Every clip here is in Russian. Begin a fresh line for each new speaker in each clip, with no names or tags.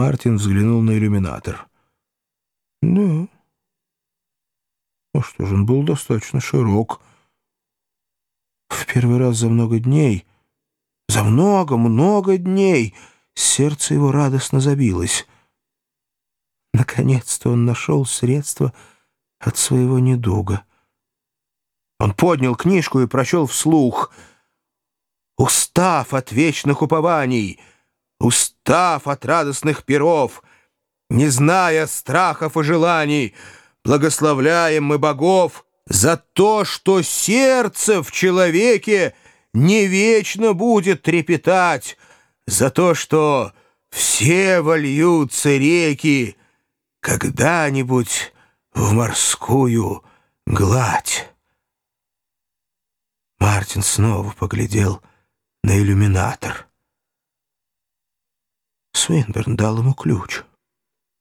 Мартин взглянул на иллюминатор. «Да. Ну что же, он был достаточно широк. В первый раз за много дней, за много-много дней, сердце его радостно забилось. Наконец-то он нашел средства от своего недуга. Он поднял книжку и прочел вслух. «Устав от вечных упований, устав от радостных перов, не зная страхов и желаний, благословляем мы богов за то, что сердце в человеке не вечно будет трепетать, за то, что все вольются реки когда-нибудь в морскую гладь. Мартин снова поглядел на иллюминатор. Свинберн дал ему ключ.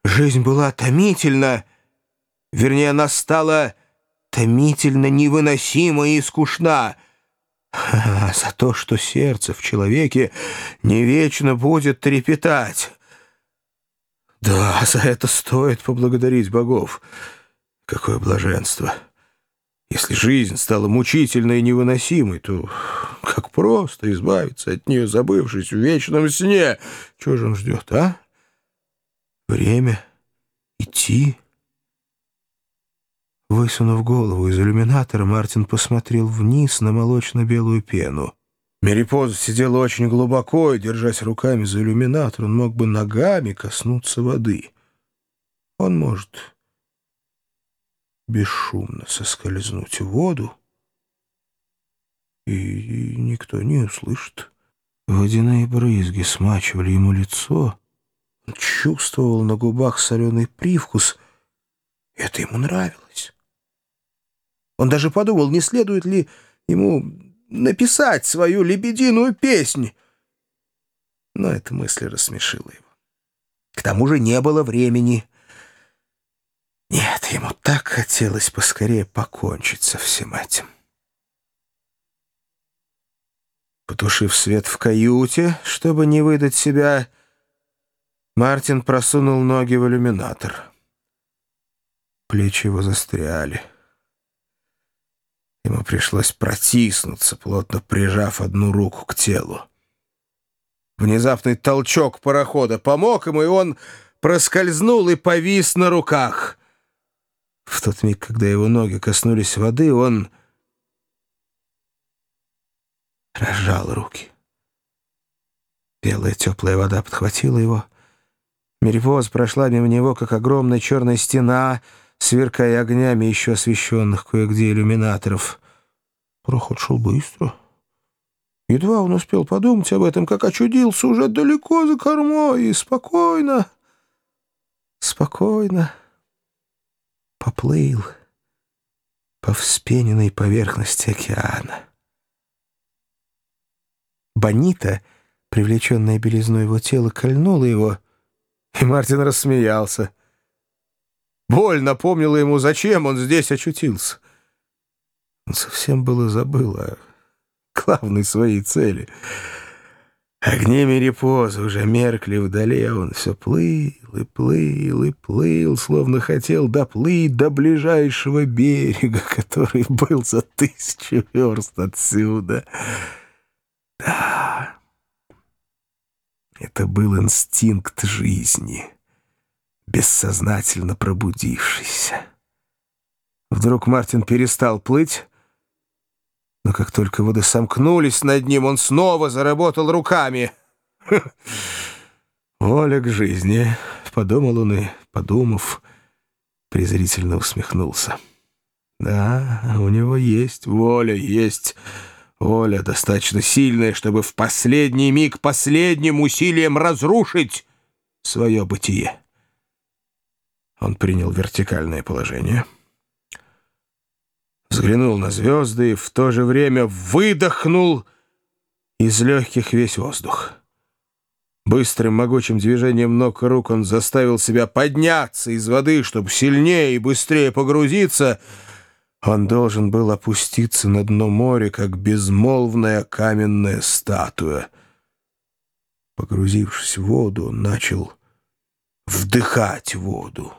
Жизнь была томительна, вернее, она стала томительно невыносима и скучна. А за то, что сердце в человеке не вечно будет трепетать. Да, за это стоит поблагодарить богов. Какое блаженство! Если жизнь стала мучительной и невыносимой, то как просто избавиться от нее, забывшись в вечном сне. Чего же он ждет, а? Время идти. Высунув голову из иллюминатора, Мартин посмотрел вниз на молочно-белую пену. Мерипоза сидела очень глубоко, и, держась руками за иллюминатор, он мог бы ногами коснуться воды. Он может бесшумно соскользнуть в воду, и никто не услышит. Водяные брызги смачивали ему лицо. Он чувствовал на губах соленый привкус. Это ему нравилось. Он даже подумал, не следует ли ему написать свою лебединую песнь. Но эта мысль рассмешила его. К тому же не было времени. Нет, ему так хотелось поскорее покончить со всем этим. Потушив свет в каюте, чтобы не выдать себя, Мартин просунул ноги в иллюминатор. Плечи его застряли. Ему пришлось протиснуться, плотно прижав одну руку к телу. Внезапный толчок парохода помог ему, и он проскользнул и повис на руках. В тот миг, когда его ноги коснулись воды, он разжал руки. Белая теплая вода подхватила его. Меревоз прошла мимо него, как огромная черная стена — сверкая огнями еще освещенных кое-где иллюминаторов. Проход шел быстро. Едва он успел подумать об этом, как очудился уже далеко за кормой и спокойно, спокойно поплыл по вспененной поверхности океана. Бонита, привлеченная белизной его тела, кольнула его, и Мартин рассмеялся — Боль напомнила ему, зачем он здесь очутился. Он совсем было забыл о главной своей цели. Огни Мерепоза уже меркли вдали, а он все плыл и плыл и плыл, словно хотел доплыть до ближайшего берега, который был за тысячу верст отсюда. Да, это был инстинкт жизни бессознательно пробудившийся. Вдруг Мартин перестал плыть, но как только воды сомкнулись над ним, он снова заработал руками. «Воля к жизни», — подумал он и, подумав, презрительно усмехнулся. «Да, у него есть воля, есть воля достаточно сильная, чтобы в последний миг последним усилием разрушить свое бытие». Он принял вертикальное положение, взглянул на звезды и в то же время выдохнул из легких весь воздух. Быстрым могучим движением ног и рук он заставил себя подняться из воды, чтобы сильнее и быстрее погрузиться. Он должен был опуститься на дно моря, как безмолвная каменная статуя. Погрузившись в воду, он начал вдыхать воду,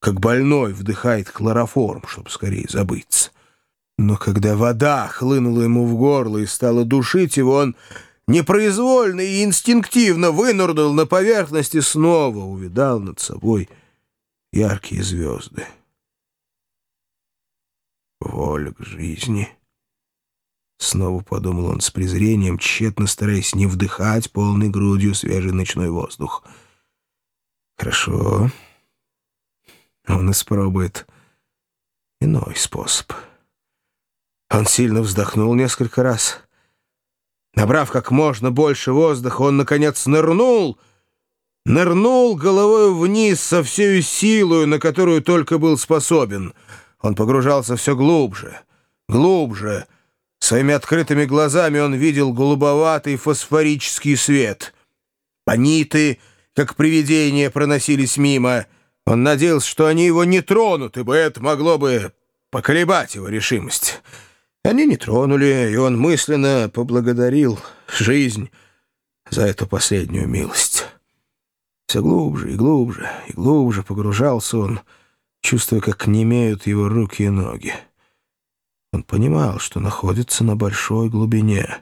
как больной вдыхает хлороформ, чтобы скорее забыться. Но когда вода хлынула ему в горло и стала душить его, он непроизвольно и инстинктивно вынырнул на поверхность и снова увидал над собой яркие звезды. Воля к жизни. Снова подумал он с презрением, тщетно стараясь не вдыхать полной грудью свежий ночной воздух. Хорошо. Он испробует иной способ. Он сильно вздохнул несколько раз. Набрав как можно больше воздуха, он, наконец, нырнул, нырнул головой вниз со всей силой, на которую только был способен. Он погружался все глубже, глубже. Своими открытыми глазами он видел голубоватый фосфорический свет. Паниты, как привидения, проносились мимо. Он надеялся, что они его не тронут, ибо это могло бы поколебать его решимость. Они не тронули, и он мысленно поблагодарил жизнь за эту последнюю милость. Все глубже и глубже и глубже погружался он, чувствуя, как немеют его руки и ноги. Он понимал, что находится на большой глубине.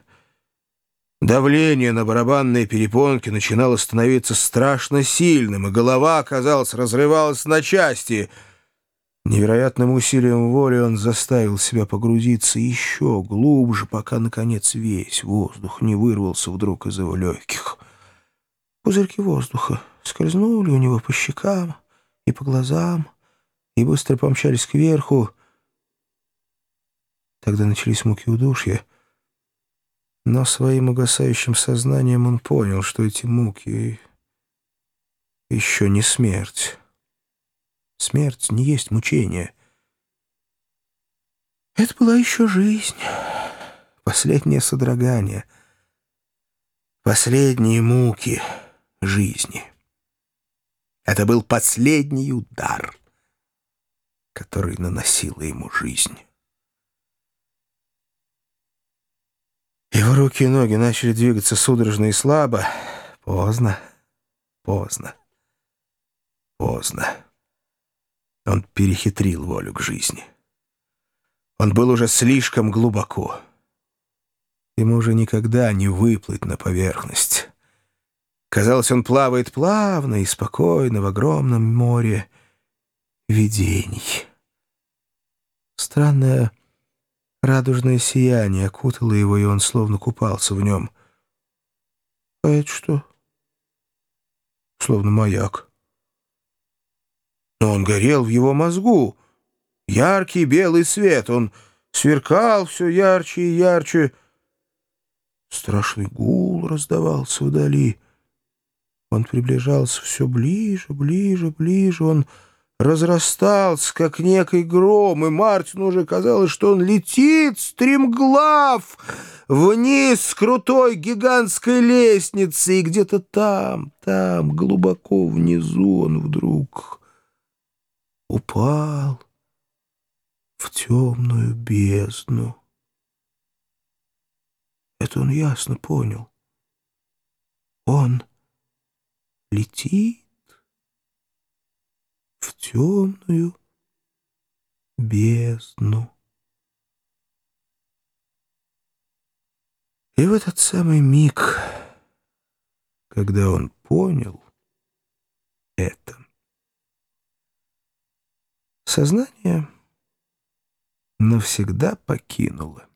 Давление на барабанные перепонки начинало становиться страшно сильным, и голова, казалось, разрывалась на части — Невероятным усилием воли он заставил себя погрузиться еще глубже, пока, наконец, весь воздух не вырвался вдруг из его легких. Пузырьки воздуха скользнули у него по щекам и по глазам, и быстро помчались кверху. Тогда начались муки удушья, но своим угасающим сознанием он понял, что эти муки еще не смерть. Смерть не есть мучение. Это была еще жизнь, последнее содрогание, последние муки жизни. Это был последний удар, который наносила ему жизнь. Его руки и ноги начали двигаться судорожно и слабо. Поздно, поздно, поздно. Он перехитрил волю к жизни. Он был уже слишком глубоко. Ему уже никогда не выплыть на поверхность. Казалось, он плавает плавно и спокойно в огромном море видений. Странное радужное сияние окутало его, и он словно купался в нем. А это что? Словно маяк но он горел в его мозгу. Яркий белый свет, он сверкал все ярче и ярче. Страшный гул раздавался вдали. Он приближался все ближе, ближе, ближе. Он разрастался, как некий гром, и Мартину уже казалось, что он летит, стремглав, вниз с крутой гигантской лестницы, и где-то там, там, глубоко внизу он вдруг упал в темную бездну. Это он ясно понял. Он летит в темную бездну. И в этот самый миг, когда он понял это, Сознание навсегда покинуло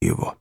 его.